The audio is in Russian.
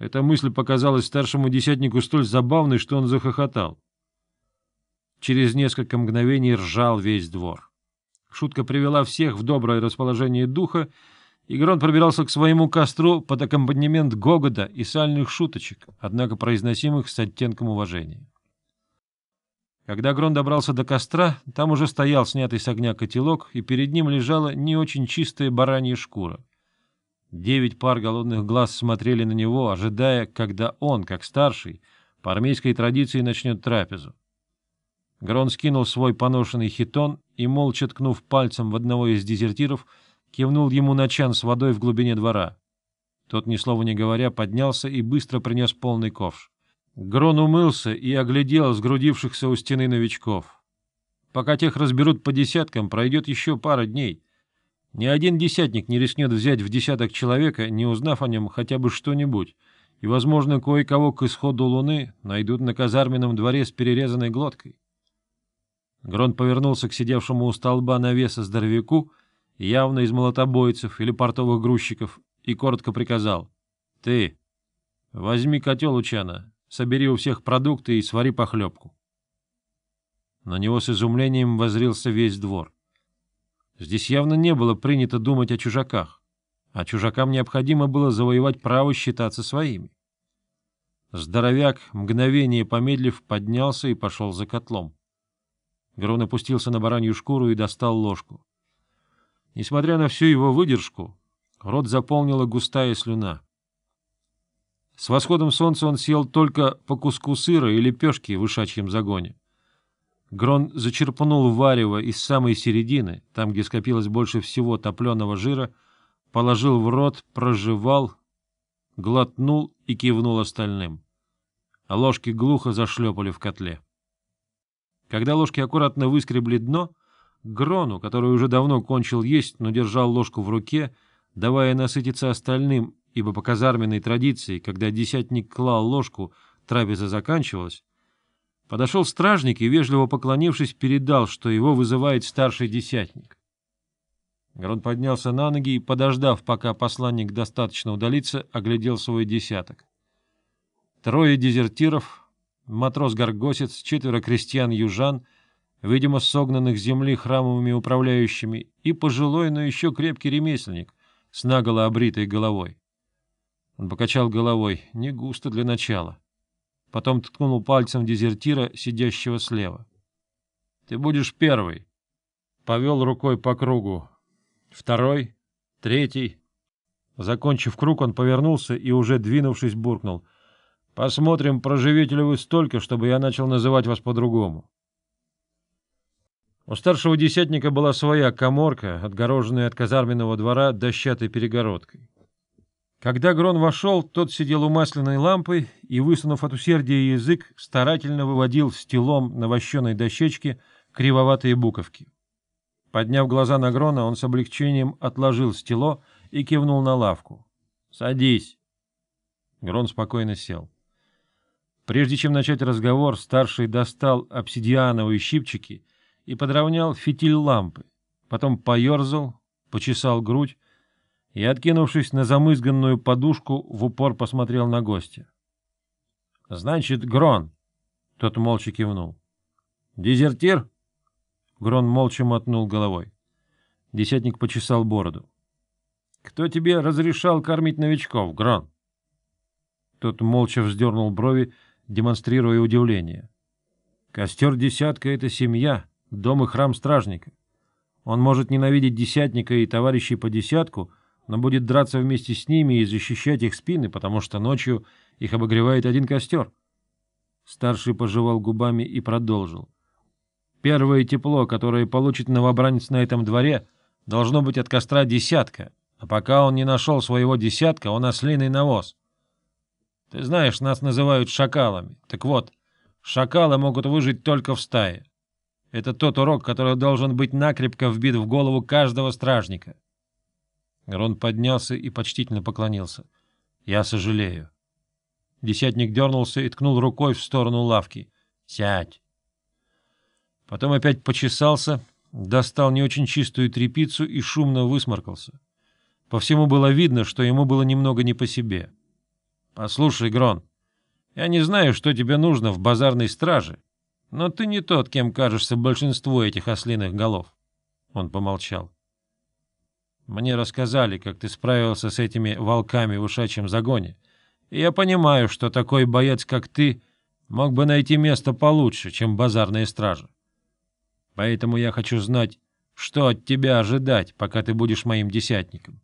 Эта мысль показалась старшему десятнику столь забавной, что он захохотал. Через несколько мгновений ржал весь двор. Шутка привела всех в доброе расположение духа, и Грон пробирался к своему костру под аккомпанемент гогода и сальных шуточек, однако произносимых с оттенком уважения. Когда Грон добрался до костра, там уже стоял снятый с огня котелок, и перед ним лежала не очень чистая баранья шкура. Девять пар голодных глаз смотрели на него, ожидая, когда он, как старший, по армейской традиции начнет трапезу. Грон скинул свой поношенный хитон и, молча ткнув пальцем в одного из дезертиров, кивнул ему на чан с водой в глубине двора. Тот, ни слова не говоря, поднялся и быстро принес полный ковш. Грон умылся и оглядел сгрудившихся у стены новичков. Пока тех разберут по десяткам, пройдет еще пара дней. Ни один десятник не рискнет взять в десяток человека, не узнав о нем хотя бы что-нибудь, и, возможно, кое-кого к исходу луны найдут на казарменном дворе с перерезанной глоткой. Грон повернулся к сидевшему у столба навеса здоровяку, явно из молотобойцев или портовых грузчиков, и коротко приказал. — Ты, возьми котел у чана, собери у всех продукты и свари похлебку. На него с изумлением возрился весь двор. Здесь явно не было принято думать о чужаках, а чужакам необходимо было завоевать право считаться своими. Здоровяк, мгновение помедлив, поднялся и пошел за котлом. Грон опустился на баранью шкуру и достал ложку. Несмотря на всю его выдержку, рот заполнила густая слюна. С восходом солнца он съел только по куску сыра и лепешки в ишачьем загоне. Грон зачерпнул варево из самой середины, там, где скопилось больше всего топленого жира, положил в рот, прожевал, глотнул и кивнул остальным. А ложки глухо зашлепали в котле. Когда ложки аккуратно выскребли дно, Грону, который уже давно кончил есть, но держал ложку в руке, давая насытиться остальным ибо по казарменной традиции, когда десятник клал ложку, трапеза заканчивалась, подошел стражник и, вежливо поклонившись, передал, что его вызывает старший десятник. Грон поднялся на ноги и, подождав, пока посланник достаточно удалится, оглядел свой десяток. Трое дезертиров, матрос-горгосец, четверо крестьян-южан, видимо, согнанных земли храмовыми управляющими, и пожилой, но еще крепкий ремесленник с наголо обритой головой. Он покачал головой. Не густо для начала. Потом ткнул пальцем дезертира, сидящего слева. — Ты будешь первый. Повел рукой по кругу. Второй. Третий. Закончив круг, он повернулся и, уже двинувшись, буркнул. — Посмотрим, проживете ли вы столько, чтобы я начал называть вас по-другому. У старшего десятника была своя коморка, отгороженная от казарменного двора дощатой перегородкой. Когда Грон вошел, тот сидел у масляной лампы и, высунув от усердия язык, старательно выводил стилом на вощеной дощечке кривоватые буковки. Подняв глаза на Грона, он с облегчением отложил стело и кивнул на лавку. — Садись. Грон спокойно сел. Прежде чем начать разговор, старший достал обсидиановые щипчики и подровнял фитиль лампы, потом поерзал, почесал грудь, и, откинувшись на замызганную подушку, в упор посмотрел на гостя. — Значит, Грон. Тот молча кивнул. — Дезертир? Грон молча мотнул головой. Десятник почесал бороду. — Кто тебе разрешал кормить новичков, Грон? Тот молча вздернул брови, демонстрируя удивление. — Костер десятка — это семья, дом и храм стражника. Он может ненавидеть десятника и товарищей по десятку — но будет драться вместе с ними и защищать их спины, потому что ночью их обогревает один костер. Старший пожевал губами и продолжил. Первое тепло, которое получит новобранец на этом дворе, должно быть от костра десятка, а пока он не нашел своего десятка, он ослиный навоз. Ты знаешь, нас называют шакалами. Так вот, шакалы могут выжить только в стае. Это тот урок, который должен быть накрепко вбит в голову каждого стражника. Рон поднялся и почтительно поклонился. — Я сожалею. Десятник дернулся и ткнул рукой в сторону лавки. — Сядь. Потом опять почесался, достал не очень чистую тряпицу и шумно высморкался. По всему было видно, что ему было немного не по себе. Послушай, Грон, я не знаю, что тебе нужно в базарной страже, но ты не тот, кем кажешься большинство этих ослиных голов. Он помолчал. Мне рассказали, как ты справился с этими волками в ушачьем загоне, и я понимаю, что такой боец, как ты, мог бы найти место получше, чем базарная стража. Поэтому я хочу знать, что от тебя ожидать, пока ты будешь моим десятником.